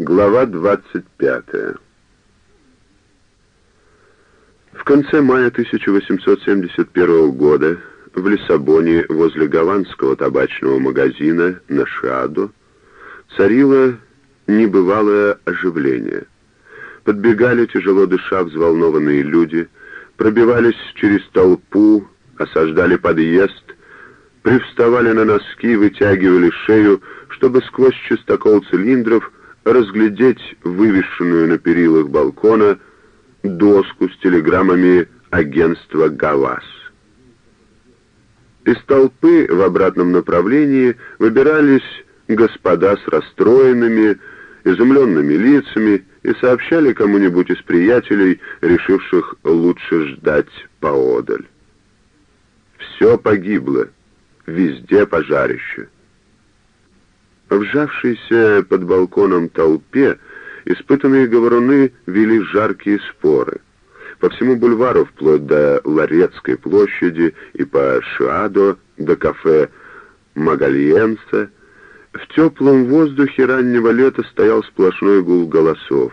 Глава 25. В конце мая 1871 года в Лиссабоне возле голландского табачного магазина на Шадо царило небывалое оживление. Подбегали, тяжело дыша, взволнованные люди, пробивались через толпу, осаждали подъезд, привставали на носки, вытягивали шею, чтобы сквозь чистокол цилиндров разглядеть вывешенную на перилах балкона доску с телеграммами агентства «ГАВАС». Из толпы в обратном направлении выбирались господа с расстроенными, изумленными лицами и сообщали кому-нибудь из приятелей, решивших лучше ждать поодаль. Все погибло, везде пожарище. Вжавшейся под балконом толпе испытанные говоруны вели жаркие споры. По всему бульвару, вплоть до Ларецкой площади и по Шиадо до кафе Магальенса, в теплом воздухе раннего лета стоял сплошной гул голосов.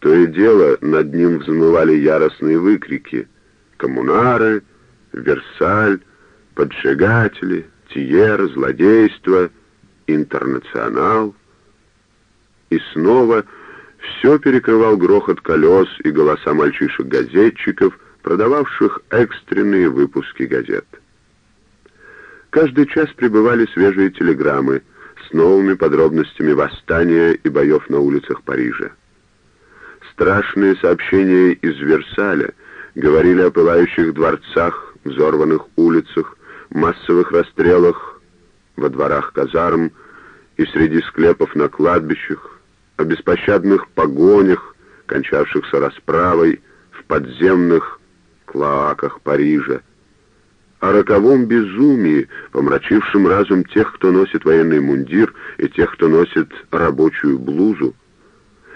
То и дело над ним взмывали яростные выкрики «Коммунары», «Версаль», «Поджигатели», «Тиер», «Злодейство», «Интернационал». И снова все перекрывал грохот колес и голоса мальчишек-газетчиков, продававших экстренные выпуски газет. Каждый час прибывали свежие телеграммы с новыми подробностями восстания и боев на улицах Парижа. Страшные сообщения из Версаля говорили о пылающих дворцах, взорванных улицах, массовых расстрелах во дворах казарм и среди склепов на кладбищах, о беспощадных погонях, кончавшихся расправой в подземных клоаках Парижа, о роковом безумии, помрачившем разум тех, кто носит военный мундир, и тех, кто носит рабочую блузу,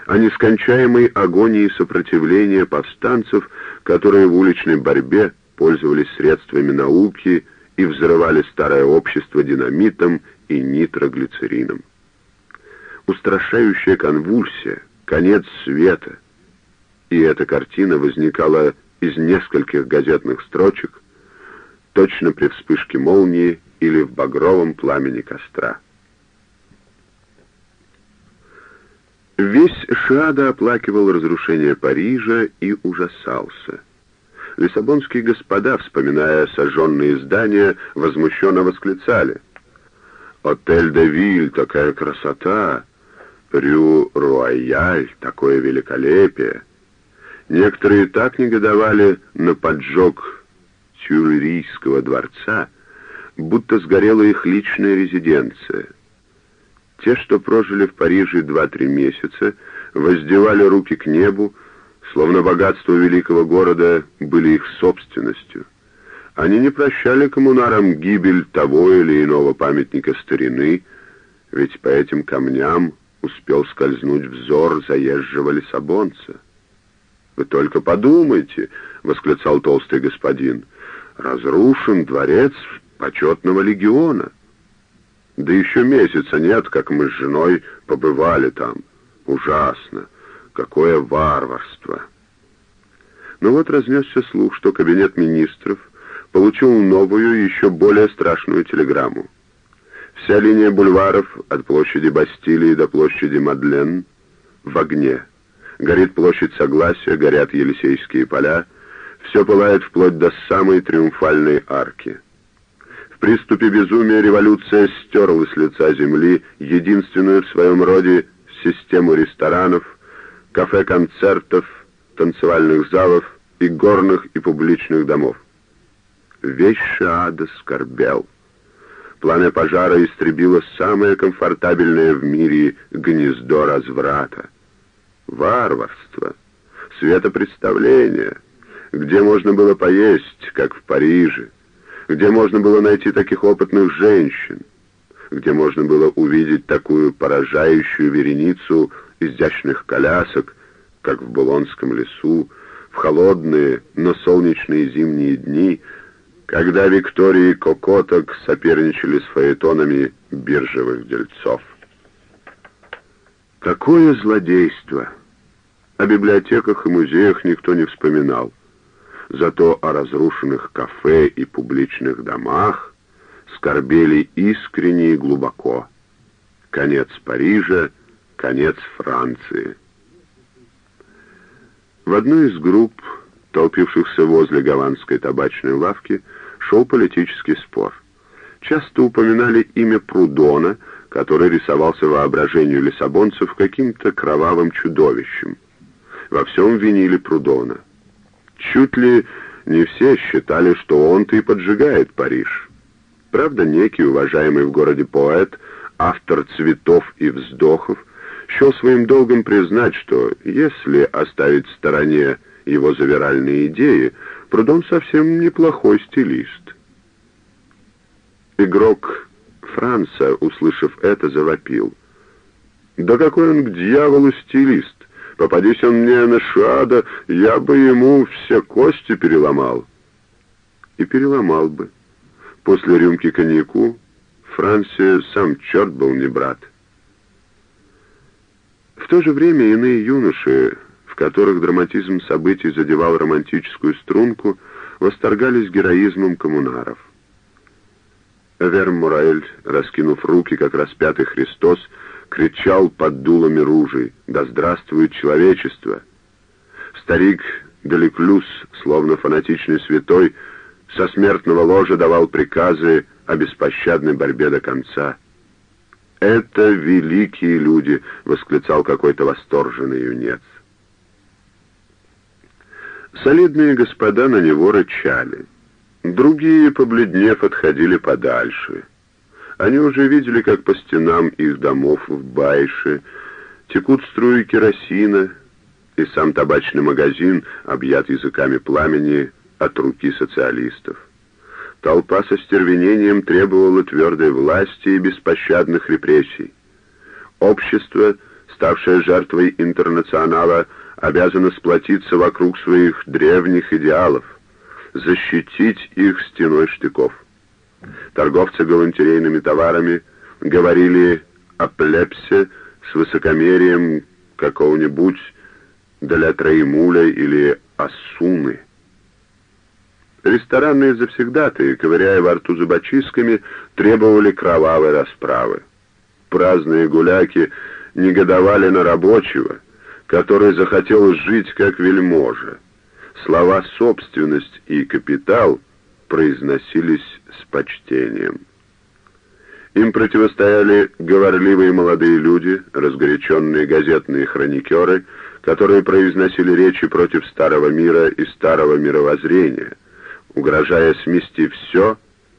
о нескончаемой агонии сопротивления повстанцев, которые в уличной борьбе пользовались средствами науки и взрывали старое общество динамитом и нитроглицерином устрашающая конвульсия, конец света. И эта картина возникала из нескольких газетных строчек, точно при вспышке молнии или в багровом пламени костра. Весь Шада оплакивал разрушение Парижа и ужасался. Лиссабонские господа, вспоминая сожженные здания, возмущенно восклицали. «Отель де Виль, такая красота! Рю-Руайяль, такое великолепие. Некоторые так негодовали на поджог Тюльрийского дворца, будто сгорела их личная резиденция. Те, что прожили в Париже два-три месяца, воздевали руки к небу, словно богатство великого города были их собственностью. Они не прощали коммунарам гибель того или иного памятника старины, ведь по этим камням успел скользнуть взор заезжего лиссабонца. «Вы только подумайте!» — восклицал толстый господин. «Разрушен дворец почетного легиона. Да еще месяца нет, как мы с женой побывали там. Ужасно! Какое варварство!» Но вот разнесся слух, что кабинет министров получил новую, еще более страшную телеграмму. Вся линия бульваров от площади Бастилии до площади Мадлен в огне. Горит площадь Согласия, горят Елисейские поля. Все пылает вплоть до самой триумфальной арки. В приступе безумия революция стерла с лица земли единственную в своем роде систему ресторанов, кафе-концертов, танцевальных залов и горных и публичных домов. Весь Шаада скорбел. Пламя пожара истребило самое комфортабельное в мире гнездо разврата. Варварство, светопредставление, где можно было поесть, как в Париже, где можно было найти таких опытных женщин, где можно было увидеть такую поражающую вереницу изящных колясок, как в Булонском лесу, в холодные, но солнечные зимние дни — когда Виктории Кокоток соперничали с фаэтонами биржевых дельцов. Какое злодейство! О библиотеках и музеях никто не вспоминал. Зато о разрушенных кафе и публичных домах скорбели искренне и глубоко. Конец Парижа, конец Франции. В одной из групп, толпившихся возле гаванской табачной лавки, шел политический спор. Часто упоминали имя Прудона, который рисовался воображению лиссабонцев каким-то кровавым чудовищем. Во всем винили Прудона. Чуть ли не все считали, что он-то и поджигает Париж. Правда, некий уважаемый в городе поэт, автор «Цветов и вздохов», счел своим долгом признать, что если оставить в стороне его завиральные идеи, Прудон совсем неплохой стилист. Игрок Франца, услышав это, завопил. «Да какой он к дьяволу стилист! Попадись он мне на шада, я бы ему все кости переломал». И переломал бы. После рюмки коньяку Франции сам черт был не брат. В то же время иные юноши, в которых драматизм событий задевал романтическую струнку, восторгались героизмом коммунаров. Вермураэль, раскинув руки, как распятый Христос, кричал под дулами ружей «Да здравствует человечество!». Старик Далеклюс, словно фанатичный святой, со смертного ложа давал приказы о беспощадной борьбе до конца. «Это великие люди!» — восклицал какой-то восторженный юнец. Солидные господа на него рычали. Другие, побледнев, отходили подальше. Они уже видели, как по стенам их домов в Байше текут струи керосина, и сам табачный магазин объят языками пламени от руки социалистов. Толпа со стервенением требовала твердой власти и беспощадных репрессий. Общество, ставшее жертвой интернационала, обязано сплотиться вокруг своих древних идеалов защитить их стеной штыков. Торговцы галантерейными товарами говорили о плепсе с высокомерием какого-нибудь для Троемуля или Асуны. Ресторанные завсегдатые, ковыряя во рту зубочистками, требовали кровавой расправы. Праздные гуляки негодовали на рабочего, который захотел жить как вельможа. Слова «собственность» и «капитал» произносились с почтением. Им противостояли говорливые молодые люди, разгоряченные газетные хроникеры, которые произносили речи против старого мира и старого мировоззрения, угрожая смести все,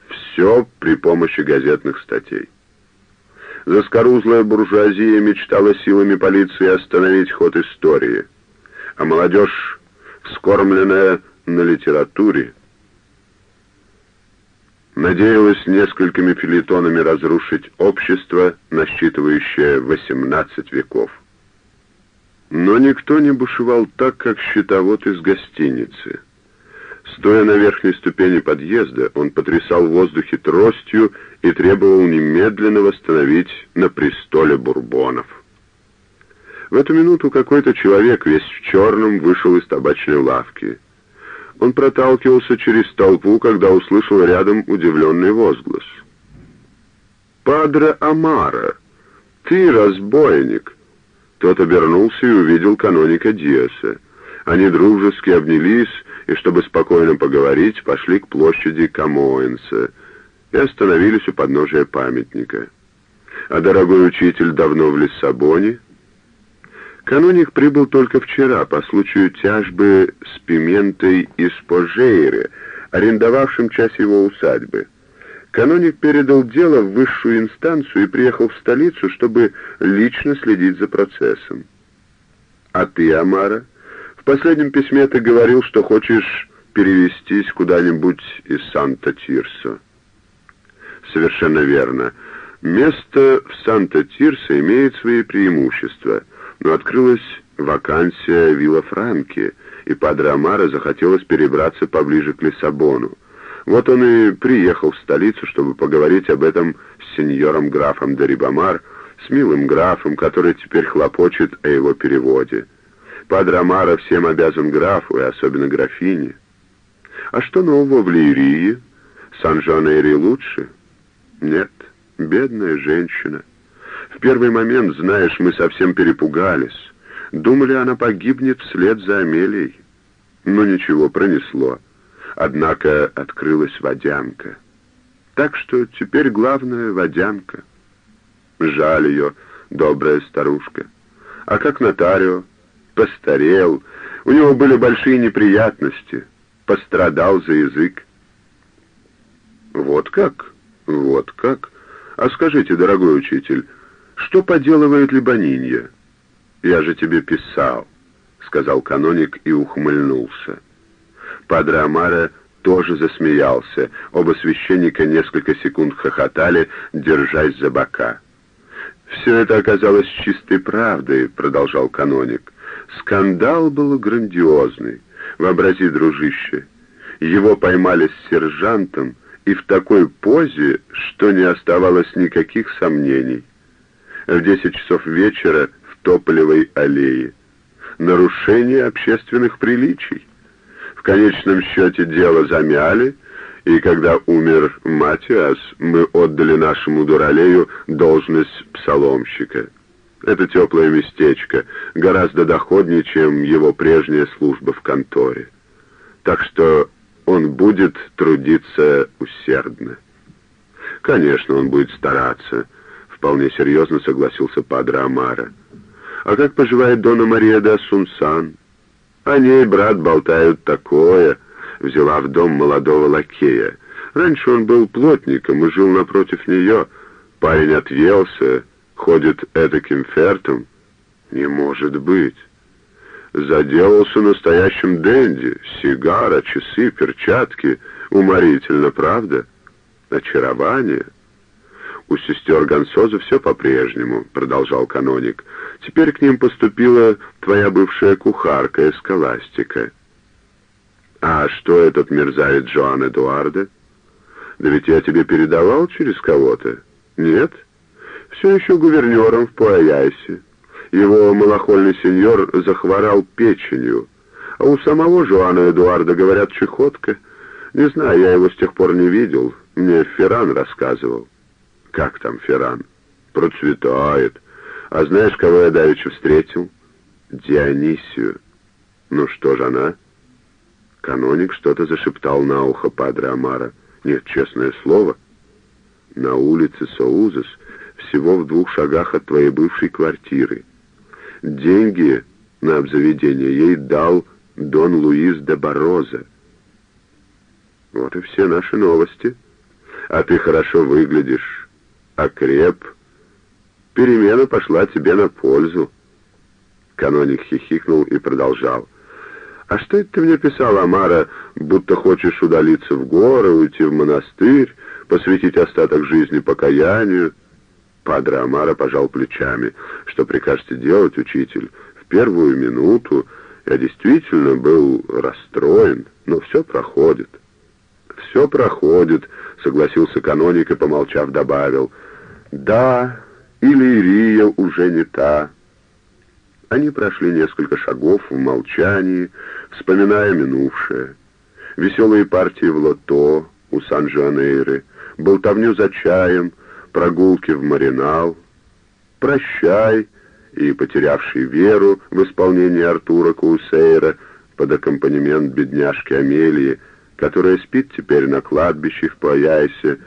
все при помощи газетных статей. Заскорузлая буржуазия мечтала силами полиции остановить ход истории, а молодежь вскормленная на литературе, надеялась несколькими филитонами разрушить общество, насчитывающее 18 веков. Но никто не бушевал так, как счетовод из гостиницы. Стоя на верхней ступени подъезда, он потрясал в воздухе тростью и требовал немедленно восстановить на престоле бурбонов. В эту минуту какой-то человек, весь в черном, вышел из табачной лавки. Он проталкивался через толпу, когда услышал рядом удивленный возглас. «Падре Амара! Ты разбойник!» Тот обернулся и увидел каноника Диаса. Они дружески обнялись и, чтобы спокойно поговорить, пошли к площади Камоэнса и остановились у подножия памятника. А дорогой учитель давно в Лиссабоне, Каноник прибыл только вчера по случаю тяжбы с Пиментой из Пожейры, арендовавшим часть его усадьбы. Каноник передал дело в высшую инстанцию и приехал в столицу, чтобы лично следить за процессом. А ты, Амара, последнем письме ты говорил, что хочешь перевестись куда-нибудь из Санта-Тирсо. Совершенно верно. Место в Санта-Тирсо имеет свои преимущества — но открылась вакансия Вилла Франки, и Падре Амара захотелось перебраться поближе к Лиссабону. Вот он и приехал в столицу, чтобы поговорить об этом с сеньором графом де Рибамар с милым графом, который теперь хлопочет о его переводе. Падре Амара всем обязан графу, и особенно графине. А что нового в Лирии? Сан-Жанейри лучше? Нет, бедная женщина. В первый момент, знаешь, мы совсем перепугались. Думали, она погибнет вслед за Амелией. Но ничего, пронесло. Однако открылась водянка. Так что теперь главное — водянка. Жаль ее, добрая старушка. А как нотарио? Постарел. У него были большие неприятности. Пострадал за язык. Вот как? Вот как? А скажите, дорогой учитель, что поделывает Либанинья? Я же тебе писал, сказал каноник и ухмыльнулся. Падре Амара тоже засмеялся. Оба священника несколько секунд хохотали, держась за бока. «Все это оказалось чистой правдой», — продолжал каноник. «Скандал был грандиозный. Вообрази, дружище, его поймали с сержантом и в такой позе, что не оставалось никаких сомнений. В десять часов вечера в Тополевой аллее. Нарушение общественных приличий. В конечном счете дело замяли — и когда умер Матиас, мы отдали нашему дуралею должность псаломщика. Это теплое местечко, гораздо доходнее, чем его прежняя служба в конторе. Так что он будет трудиться усердно. Конечно, он будет стараться, вполне серьезно согласился Падре Амара. А как поживает Дона Мария де Сунсан? О ней, брат, болтают такое — взяла в дом молодого лакея. Раньше он был плотником и жил напротив нее. Парень отъелся, ходит этаким фертом. Не может быть. Заделался настоящим денди. Сигара, часы, перчатки. Уморительно, правда? Очарование. У сестер Гонсоза все по-прежнему, продолжал каноник. Теперь к ним поступила твоя бывшая кухарка Эскаластика. «А что этот мерзавец Джоан Эдуарда? Да ведь я тебе передавал через кого-то. Нет? Все еще гувернером в Пуаяйсе. Его малохольный сеньор захворал печенью, а у самого Жоана Эдуарда, говорят, чехотка. Не знаю, я его с тех пор не видел. Мне Ферран рассказывал. Как там Ферран? Процветает. А знаешь, кого я давеча встретил? Дионисию. Ну что же она? Каноник что-то зашептал на ухо Падре Амара. Нет, честное слово. На улице Соузес, всего в двух шагах от твоей бывшей квартиры. Деньги на обзаведение ей дал Дон Луис де Бароза. Вот и все наши новости. А ты хорошо выглядишь, окреп. Перемена пошла тебе на пользу. Каноник хихикнул и продолжал. «А что это ты мне писал, Амара, будто хочешь удалиться в горы, уйти в монастырь, посвятить остаток жизни покаянию?» Падре Амара пожал плечами. «Что прикажете делать, учитель? В первую минуту я действительно был расстроен, но все проходит». «Все проходит», — согласился каноник и, помолчав, добавил. «Да, или Ирия уже не та». Они прошли несколько шагов в молчании, вспоминая минувшее. Веселые партии в лото у Сан-Жуанейры, болтовню за чаем, прогулки в Маринал, прощай и потерявший веру в исполнение Артура Каусейра под аккомпанемент бедняжки Амелии, которая спит теперь на кладбище в Паяйсе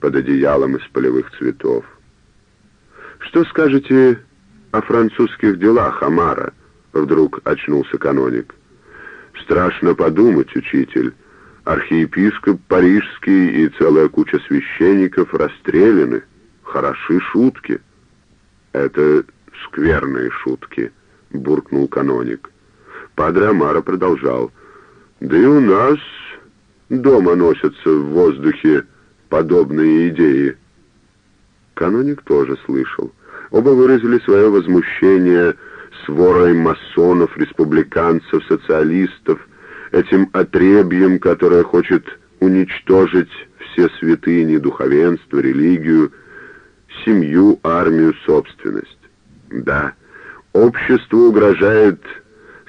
под одеялом из полевых цветов. Что скажете о французских делах, Амара?» — вдруг очнулся каноник. «Страшно подумать, учитель. Архиепископ Парижский и целая куча священников расстреляны. Хороши шутки». «Это скверные шутки», — буркнул каноник. Падре Амара продолжал. «Да и у нас дома носятся в воздухе подобные идеи». Каноник тоже слышал. Оба выразили свое возмущение сворой масонов, республиканцев, социалистов, этим отребьем, которое хочет уничтожить все святыни, духовенство, религию, семью, армию, собственность. Да, обществу угрожает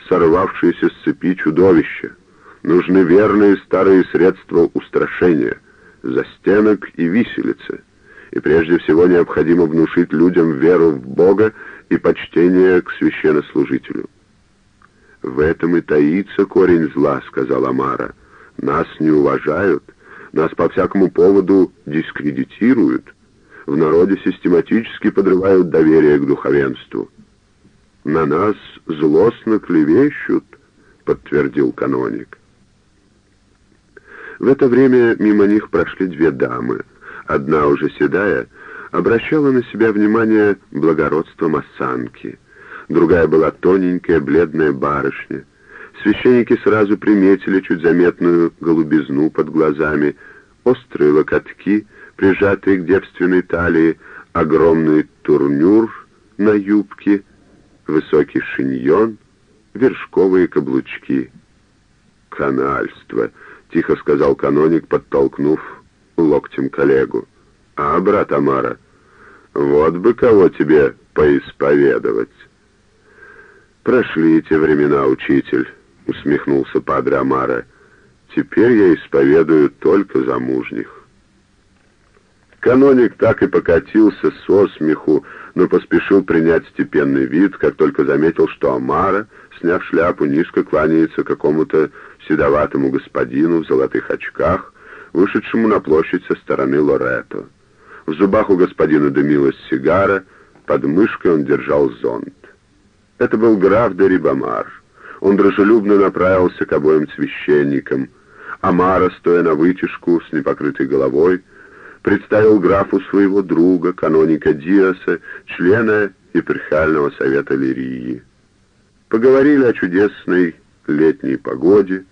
сорвавшееся с цепи чудовище. Нужны верные старые средства устрашения, застенок и виселицы. И прежде всего необходимо внушить людям веру в Бога и почтение к священнослужителю. «В этом и таится корень зла», — сказала Мара. «Нас не уважают, нас по всякому поводу дискредитируют, в народе систематически подрывают доверие к духовенству». «На нас злостно клевещут», — подтвердил каноник. В это время мимо них прошли две дамы. Одна, уже седая, обращала на себя внимание благородством осанки. Другая была тоненькая, бледная барышня. Священники сразу приметили чуть заметную голубизну под глазами, острые локотки, прижатые к девственной талии, огромный турнюр на юбке, высокий шиньон, вершковые каблучки. «Канальство!» — тихо сказал каноник, подтолкнув локтем коллегу. «А, брат Амара, вот бы кого тебе поисповедовать!» «Прошли те времена, учитель», — усмехнулся падре Амара. «Теперь я исповедую только замужних». Каноник так и покатился со смеху, но поспешил принять степенный вид, как только заметил, что Амара, сняв шляпу, низко кланяется какому-то седоватому господину в золотых очках, вышедшему на площадь со стороны Лоретто. В зубах у господина дымилась сигара, под мышкой он держал зонт. Это был граф де Рибамар. Он дружелюбно направился к обоим священникам. Амара, стоя на вытяжку с непокрытой головой, представил графу своего друга, каноника Диаса, члена епархиального совета Лирии. Поговорили о чудесной летней погоде,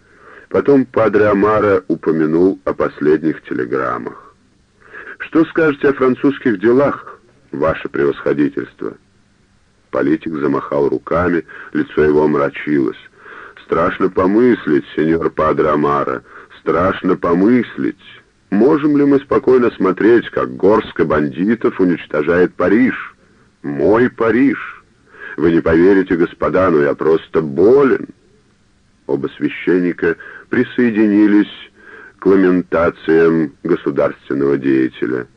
потом Падре Амара упомянул о последних телеграммах. «Что скажете о французских делах, ваше превосходительство?» Политик замахал руками, лицо его омрачилось. «Страшно помыслить, сеньор Падре Амара, страшно помыслить. Можем ли мы спокойно смотреть, как горстка бандитов уничтожает Париж? Мой Париж! Вы не поверите, господа, но я просто болен!» Оба священника присоединились к ламентациям государственного деятеля.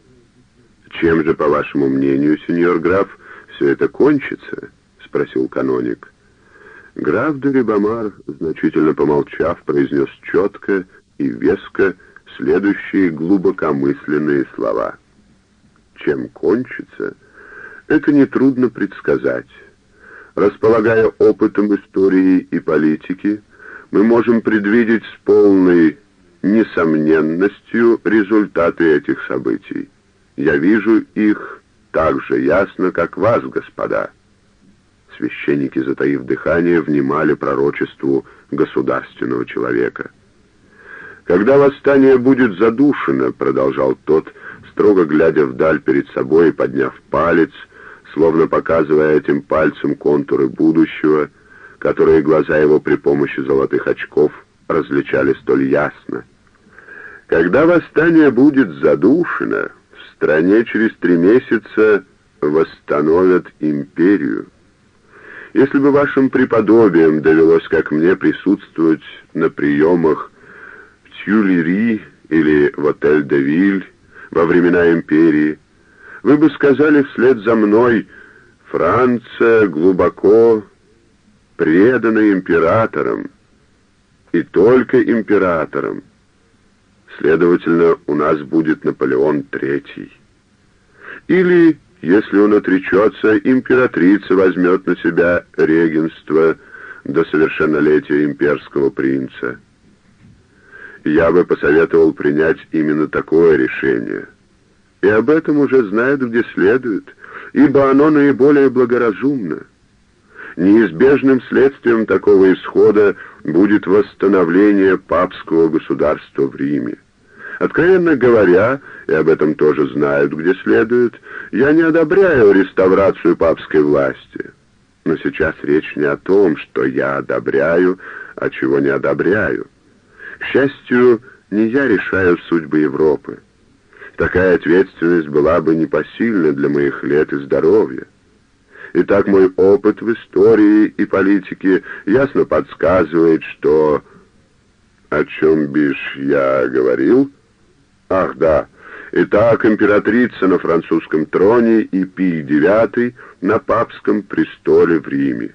«Чем же, по вашему мнению, сеньор граф, все это кончится?» — спросил каноник. Граф де Рибамар, значительно помолчав, произнес четко и веско следующие глубокомысленные слова. «Чем кончится, это нетрудно предсказать. Располагая опытом истории и политики, мы можем предвидеть с полной несомненностью результаты этих событий. Я вижу их так же ясно, как вас, господа. Священники, затаив дыхание, внимали пророчеству государственного человека. «Когда восстание будет задушено», — продолжал тот, строго глядя вдаль перед собой и подняв палец, словно показывая этим пальцем контуры будущего, — которые глаза его при помощи золотых очков различали столь ясно. Когда восстание будет задушено, в стране через три месяца восстановят империю. Если бы вашим преподобием довелось, как мне, присутствовать на приемах Тюлери или в Отель-де-Виль во времена империи, вы бы сказали вслед за мной «Франция глубоко преданы императорам, и только императорам. Следовательно, у нас будет Наполеон III. Или, если он отречется, императрица возьмет на себя регенство до совершеннолетия имперского принца. Я бы посоветовал принять именно такое решение. И об этом уже знают где следует, ибо оно наиболее благоразумно. Неизбежным следствием такого исхода будет восстановление папского государства в Риме. Откровенно говоря, и об этом тоже знают, где следует, я не одобряю реставрацию папской власти. Но сейчас речь не о том, что я одобряю, а чего не одобряю. К счастью, не я решаю судьбы Европы. Такая ответственность была бы непосильна для моих лет и здоровья. Итак, мой опыт в истории и политике ясно подсказывает, что... О чем, бишь, я говорил? Ах, да. Итак, императрица на французском троне и Пий IX на папском престоле в Риме.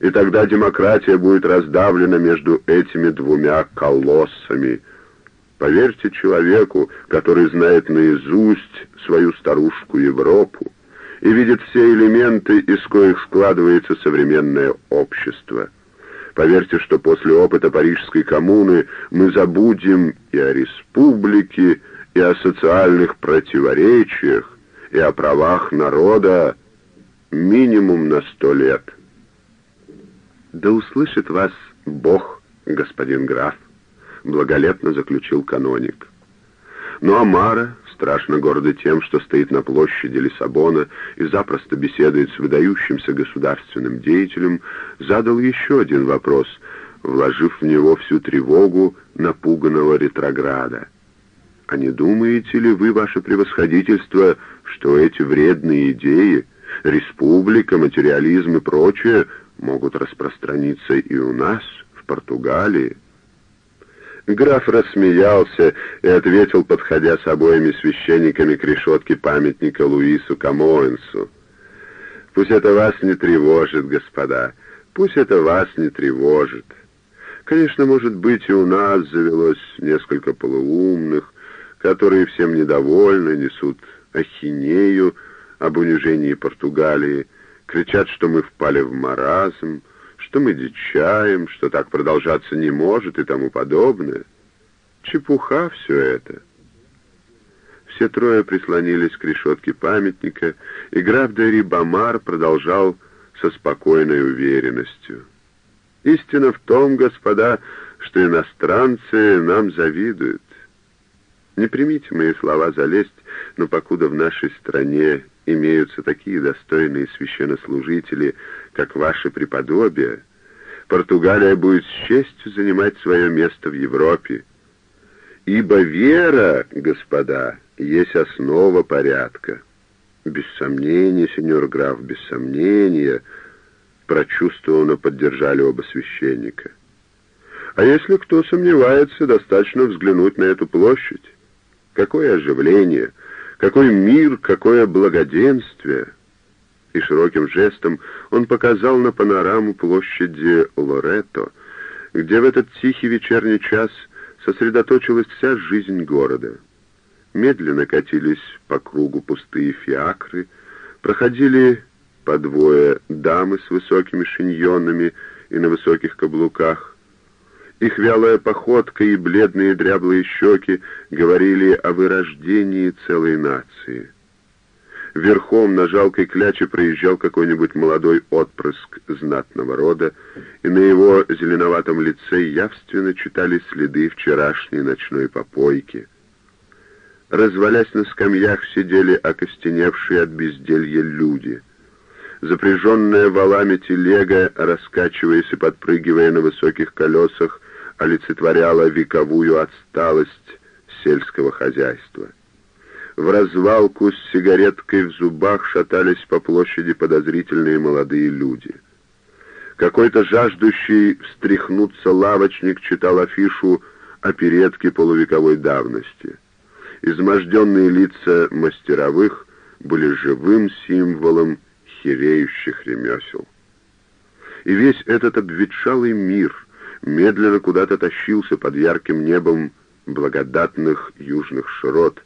И тогда демократия будет раздавлена между этими двумя колоссами. Поверьте человеку, который знает наизусть свою старушку Европу и видит все элементы, из коих складывается современное общество. Поверьте, что после опыта Парижской коммуны мы забудем и о республике, и о социальных противоречиях, и о правах народа минимум на сто лет. «Да услышит вас Бог, господин граф», — благолепно заключил каноник. Ну а Мара, страшно гордый тем, что стоит на площади Лиссабона и запросто беседует с выдающимся государственным деятелем, задал еще один вопрос, вложив в него всю тревогу напуганного ретрограда. А не думаете ли вы, ваше превосходительство, что эти вредные идеи, республика, материализм и прочее, могут распространиться и у нас, в Португалии? Граф рассмеялся и ответил, подходя с обоими священниками к решетке памятника Луису Камоэнсу. «Пусть это вас не тревожит, господа, пусть это вас не тревожит. Конечно, может быть, и у нас завелось несколько полуумных, которые всем недовольны, несут ахинею об унижении Португалии, кричат, что мы впали в маразм, что мы дичаем, что так продолжаться не может и тому подобное. Чепуха все это. Все трое прислонились к решетке памятника, и граф де Рибамар продолжал со спокойной уверенностью. «Истина в том, господа, что иностранцы нам завидуют. Не примите мои слова за лесть, но покуда в нашей стране имеются такие достойные священнослужители, как ваше преподобие, Португалия будет с честью занимать свое место в Европе. Ибо вера, господа, есть основа порядка. Без сомнения, сеньор граф, без сомнения, прочувствованно поддержали оба священника. А если кто сомневается, достаточно взглянуть на эту площадь. Какое оживление, какой мир, какое благоденствие! И широким жестом он показал на панораму площади Лоретто, где в этот тихий вечерний час сосредоточилась вся жизнь города. Медленно катились по кругу пустые фиакры, проходили по двое дамы с высокими шиньонами и на высоких каблуках, их вялая походка и бледные дряблые щеки говорили о вырождении целой нации. Верхом на жалкой кляче проезжал какой-нибудь молодой отпрыск знатного рода, и на его зеленоватом лице явственно читались следы вчерашней ночной попойки. Развалясь на скамьях, сидели окостеневшие от безделья люди — запряженная валами телега, раскачиваясь и подпрыгивая на высоких колесах, олицетворяла вековую отсталость сельского хозяйства. В развалку с сигареткой в зубах шатались по площади подозрительные молодые люди. Какой-то жаждущий встряхнуться лавочник читал афишу оперетки полувековой давности. Изможденные лица мастеровых были живым символом хереющих ремесел. И весь этот обветшалый мир — медленно куда-то тащился под ярким небом благодатных южных широт,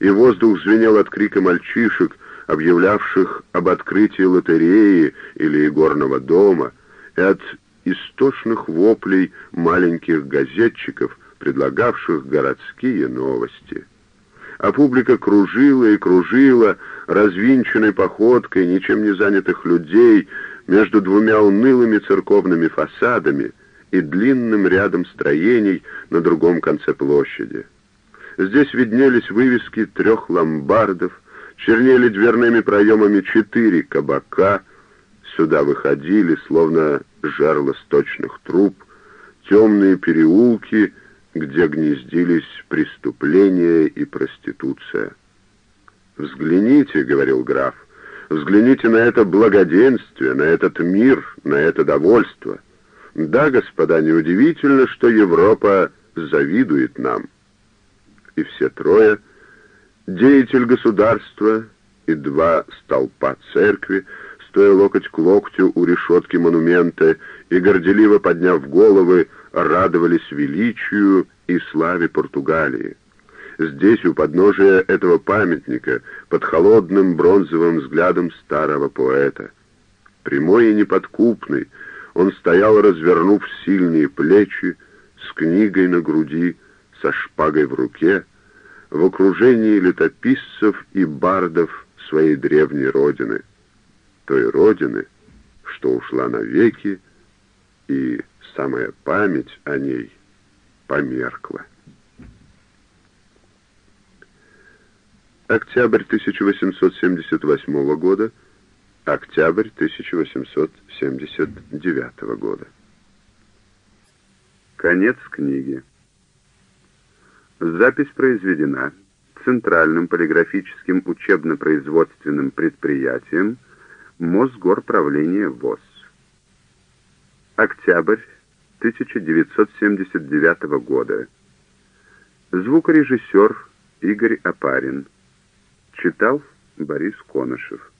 и воздух звенел от крика мальчишек, объявлявших об открытии лотереи или игорного дома, и от истошных воплей маленьких газетчиков, предлагавших городские новости. А публика кружила и кружила, развинченной походкой ничем не занятых людей между двумя унылыми церковными фасадами — и длинным рядом строений на другом конце площади. Здесь виднелись вывески трех ломбардов, чернели дверными проемами четыре кабака, сюда выходили, словно жерла сточных труб, темные переулки где гнездились преступления и проституция. «Взгляните», — говорил граф, — «взгляните на это благоденствие, на этот мир, на это довольство. Да, господа, неудивительно, что Европа завидует нам». И все трое, деятель государства и два столпа церкви, стоя локоть к локтю у решетки монумента и, горделиво подняв головы, радовались величию и славе Португалии. Здесь, у подножия этого памятника, под холодным бронзовым взглядом старого поэта. Прямой и неподкупный, он стоял, развернув сильные плечи, с книгой на груди, со шпагой в руке, в окружении летописцев и бардов своей древней родины — той родины, что ушла навеки, и самая память о ней померкла. Октябрь 1878 года, октябрь 1879 года. Конец книги. Запись произведена Центральным полиграфическим учебно-производственным предприятием Мосгорправление ВОЗ. Октябрь 1979 года. Звукорежиссер Игорь Апарин. Читал Борис Конышев.